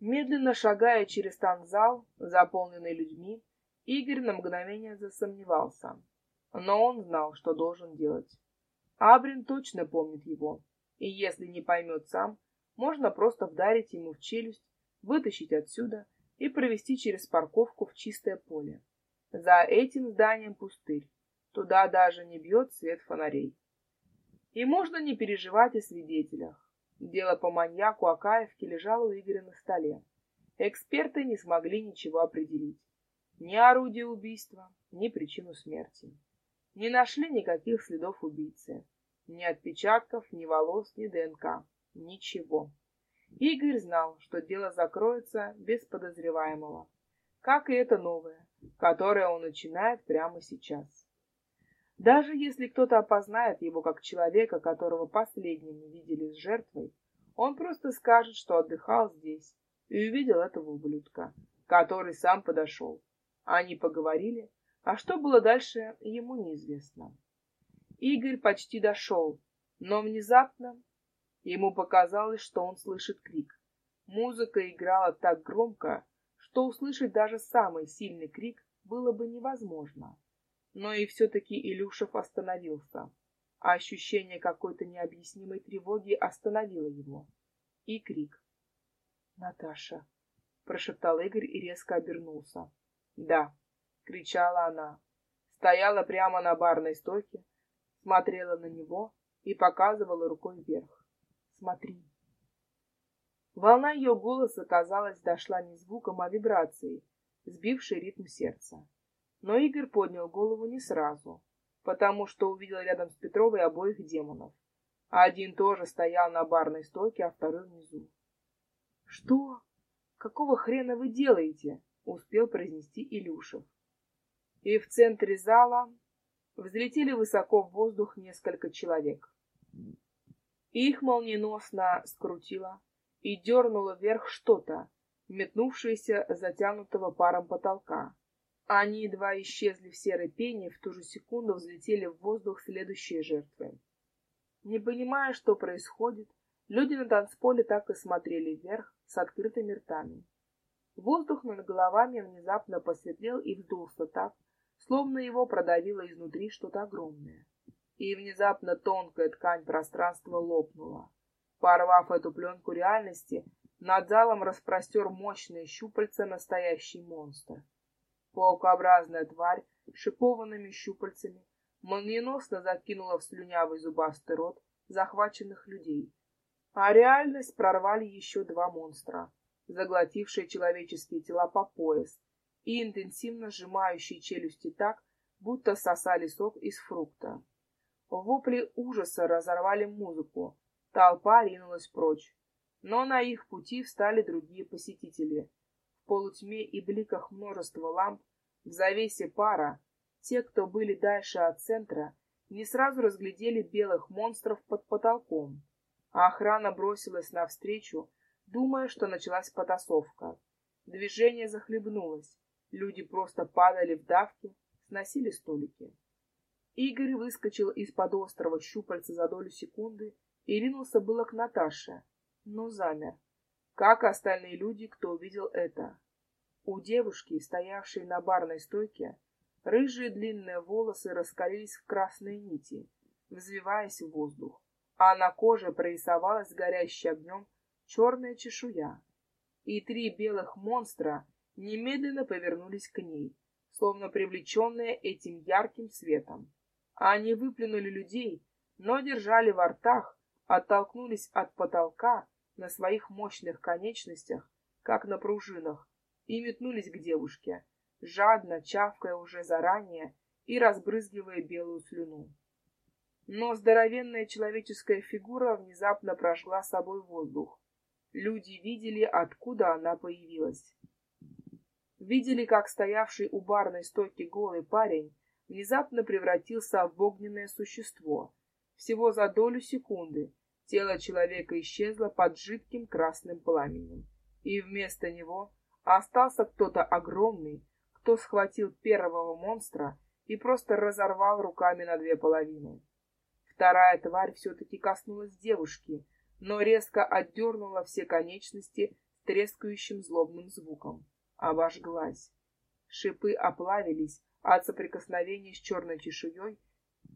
Медленно шагая через танзал, заполненный людьми, Игорь на мгновение засомневался. Но он знал, что должен делать. Абрин точно помнит его, и если не поймет сам, можно просто вдарить ему в челюсть, вытащить отсюда и провести через парковку в чистое поле. За этим зданием пустырь. Туда даже не бьет свет фонарей. И можно не переживать о свидетелях. Дело по маньяку Акаевки лежало у Игоря на столе. Эксперты не смогли ничего определить. Ни орудие убийства, ни причину смерти. Не нашли никаких следов убийцы. Ни отпечатков, ни волос, ни ДНК. Ничего. Игорь знал, что дело закроется без подозреваемого, как и это новое, которое он начинает прямо сейчас. Даже если кто-то опознает его как человека, которого последним видели с жертвой, он просто скажет, что отдыхал здесь и увидел этого ублюдка, который сам подошел. Они поговорили, а что было дальше, ему неизвестно. Игорь почти дошел, но внезапно ему показалось, что он слышит крик. Музыка играла так громко, что услышать даже самый сильный крик было бы невозможно. Но и все-таки Илюшев остановился, а ощущение какой-то необъяснимой тревоги остановило его. И крик. «Наташа!» — прошептал Игорь и резко обернулся. «Да!» — кричала она. Стояла прямо на барной стойке, смотрела на него и показывала рукой вверх. «Смотри!» Волна ее голоса, казалось, дошла не звуком, а вибрацией, сбившей ритм сердца. Но Игорь поднял голову не сразу, потому что увидел рядом с Петровой обоих демонов. Один тоже стоял на барной стойке, а второй внизу. — Что? Какого хрена вы делаете? — успел произнести Илюшев. И в центре зала взлетели высоко в воздух несколько человек. Их молниеносно скрутило и дернуло вверх что-то, метнувшееся затянутого паром потолка. Они едва исчезли в серой пене, в ту же секунду взлетели в воздух следующие жертвы. Не понимая, что происходит, люди на танцполе так и смотрели вверх с открытыми ртами. Воздух над головами внезапно посветлел и вздулся так, словно его продавило изнутри что-то огромное. И внезапно тонкая ткань пространства лопнула. Порвав эту пленку реальности, над залом распростер мощные щупальца настоящий монстр. Паукообразная тварь с шипованными щупальцами молниеносно закинула в слюнявый зубастый рот захваченных людей. А реальность прорвали еще два монстра, заглотившие человеческие тела по пояс и интенсивно сжимающие челюсти так, будто сосали сок из фрукта. Вопли ужаса разорвали музыку, толпа ринулась прочь. Но на их пути встали другие посетители — в полутьме и бликах множества ламп, в завесе пара, те, кто были дальше от центра, не сразу разглядели белых монстров под потолком, а охрана бросилась навстречу, думая, что началась потасовка. Движение захлебнулось, люди просто падали в давки, сносили столики. Игорь выскочил из-под острова щупальца за долю секунды и ринулся было к Наташе, но замер как остальные люди, кто увидел это. У девушки, стоявшей на барной стойке, рыжие длинные волосы раскалились в красные нити, взвиваясь в воздух, а на коже прорисовалась горящая огнем черная чешуя. И три белых монстра немедленно повернулись к ней, словно привлеченные этим ярким светом. Они выплюнули людей, но держали во ртах, оттолкнулись от потолка на своих мощных конечностях, как на пружинах, и метнулись к девушке, жадно чавкая уже заранее и разбрызгивая белую слюну. Но здоровенная человеческая фигура внезапно прожгла собой воздух. Люди видели, откуда она появилась. Видели, как стоявший у барной стойки голый парень внезапно превратился в огненное существо. Всего за долю секунды Тело человека исчезло под жидким красным пламенем, и вместо него остался кто-то огромный, кто схватил первого монстра и просто разорвал руками на две половины. Вторая тварь все-таки коснулась девушки, но резко отдернула все конечности трескающим злобным звуком. Обожглась. Шипы оплавились от соприкосновения с черной чешуей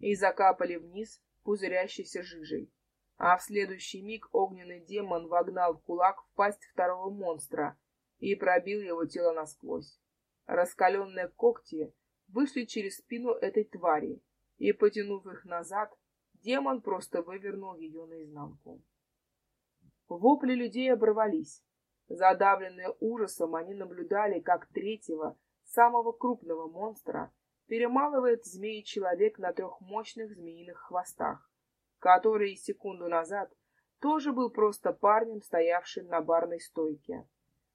и закапали вниз пузырящейся жижей. А в следующий миг огненный демон вогнал кулак в пасть второго монстра и пробил его тело насквозь. Раскаленные когти вышли через спину этой твари, и, потянув их назад, демон просто вывернул ее наизнанку. Вопли людей оборвались. Задавленные ужасом, они наблюдали, как третьего, самого крупного монстра перемалывает змеи-человек на трех мощных змеиных хвостах, который секунду назад тоже был просто парнем, стоявшим на барной стойке.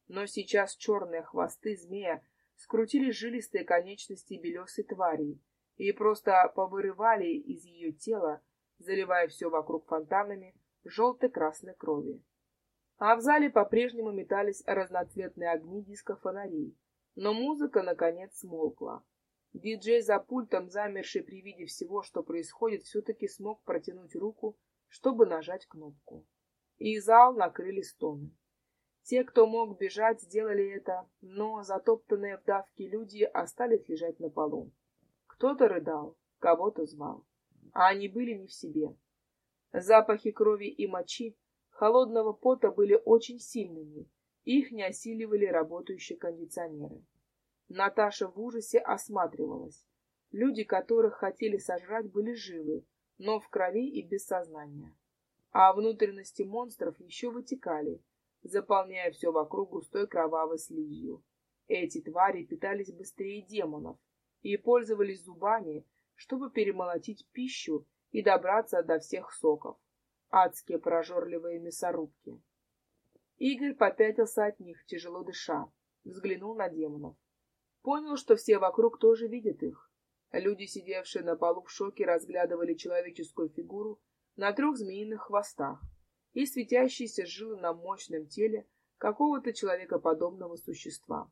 Но сейчас черные хвосты змея скрутили жилистые конечности белесой твари и просто повырывали из ее тела, заливая все вокруг фонтанами желто-красной крови. А в зале по-прежнему метались разноцветные огни диско-фонарей, но музыка, наконец, смолкла. Диджей за пультом, замерший при виде всего, что происходит, все-таки смог протянуть руку, чтобы нажать кнопку. И зал накрыли стоны. Те, кто мог бежать, сделали это, но затоптанные в давке люди остались лежать на полу. Кто-то рыдал, кого-то звал, а они были не в себе. Запахи крови и мочи, холодного пота были очень сильными, их не осиливали работающие кондиционеры. Наташа в ужасе осматривалась. Люди, которых хотели сожрать, были живы, но в крови и без сознания. А внутренности монстров еще вытекали, заполняя все вокруг густой кровавой слизью. Эти твари питались быстрее демонов и пользовались зубами, чтобы перемолотить пищу и добраться до всех соков. Адские прожорливые мясорубки. Игорь попятился от них, тяжело дыша, взглянул на демонов. Понял, что все вокруг тоже видят их. Люди, сидевшие на полу в шоке, разглядывали человеческую фигуру на трех змеиных хвостах, и светящиеся жилы на мощном теле какого-то человекоподобного существа.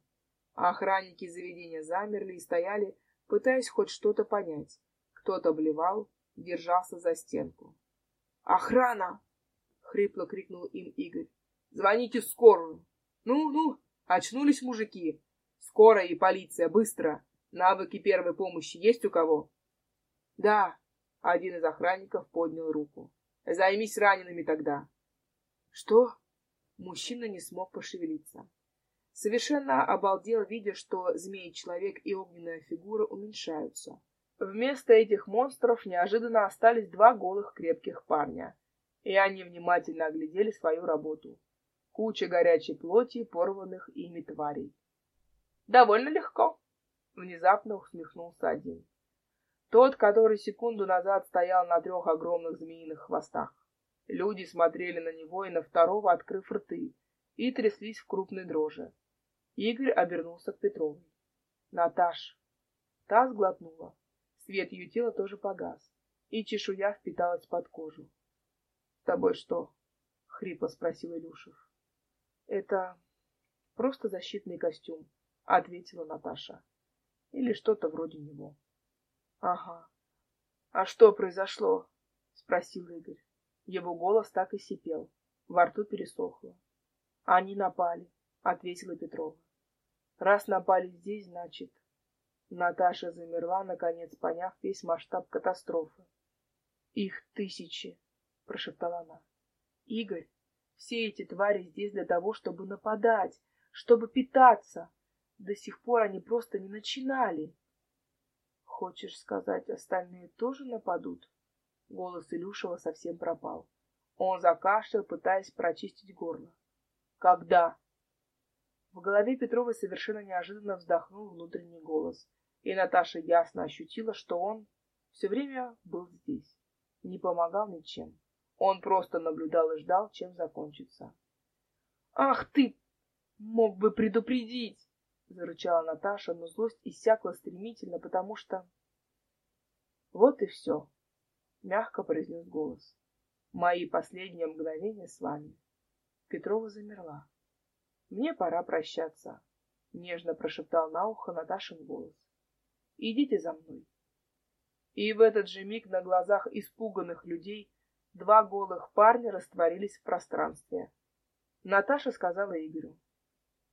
А охранники заведения замерли и стояли, пытаясь хоть что-то понять. Кто-то блевал, держался за стенку. «Охрана!» — хрипло крикнул им Игорь. «Звоните в скорую!» «Ну-ну, очнулись мужики! Скорая и полиция, быстро! Навыки первой помощи есть у кого?» «Да!» — один из охранников поднял руку. Займись ранеными тогда. Что? Мужчина не смог пошевелиться. Совершенно обалдел, видя, что змей-человек и огненная фигура уменьшаются. Вместо этих монстров неожиданно остались два голых крепких парня, и они внимательно оглядели свою работу. Куча горячей плоти, порванных ими тварей. «Довольно легко», — внезапно усмехнулся один. Тот, который секунду назад стоял на трех огромных змеиных хвостах. Люди смотрели на него и на второго, открыв рты, и тряслись в крупной дрожи. Игорь обернулся к Петровой. «Наташ!» Та сглотнула. Свет ее тела тоже погас, и чешуя впиталась под кожу. — С тобой что? — хрипло спросил Илюшев. — Это просто защитный костюм, — ответила Наташа. — Или что-то вроде него. Ага. А что произошло? Спросил Игорь. Его голос так и сипел. Во рту пересохло. Они напали, ответила Петрова. Раз напали здесь, значит... Наташа замерла, наконец поняв весь масштаб катастрофы. «Их тысячи!» — прошептала она. «Игорь, все эти твари здесь для того, чтобы нападать, чтобы питаться. До сих пор они просто не начинали. Хочешь сказать, остальные тоже нападут? Голос Илюшева совсем пропал. Он закашлял, пытаясь прочистить горло. Когда? В голове Петровой совершенно неожиданно вздохнул внутренний голос, и Наташа ясно ощутила, что он все время был здесь, не помогал ничем. Он просто наблюдал и ждал, чем закончится. «Ах ты! Мог бы предупредить!» Зарычала Наташа, но злость иссякла стремительно, потому что... Вот и все, мягко произнес голос. Мои последние мгновения с вами. Петрова замерла. Мне пора прощаться, нежно прошептал на ухо Наташин голос. Идите за мной. И в этот же миг на глазах испуганных людей два голых парня растворились в пространстве. Наташа сказала Игорю.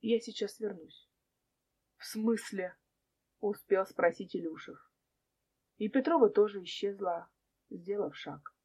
Я сейчас вернусь. В смысле? Успел спросить Илюшев. И Петрова тоже исчезла, сделав шаг.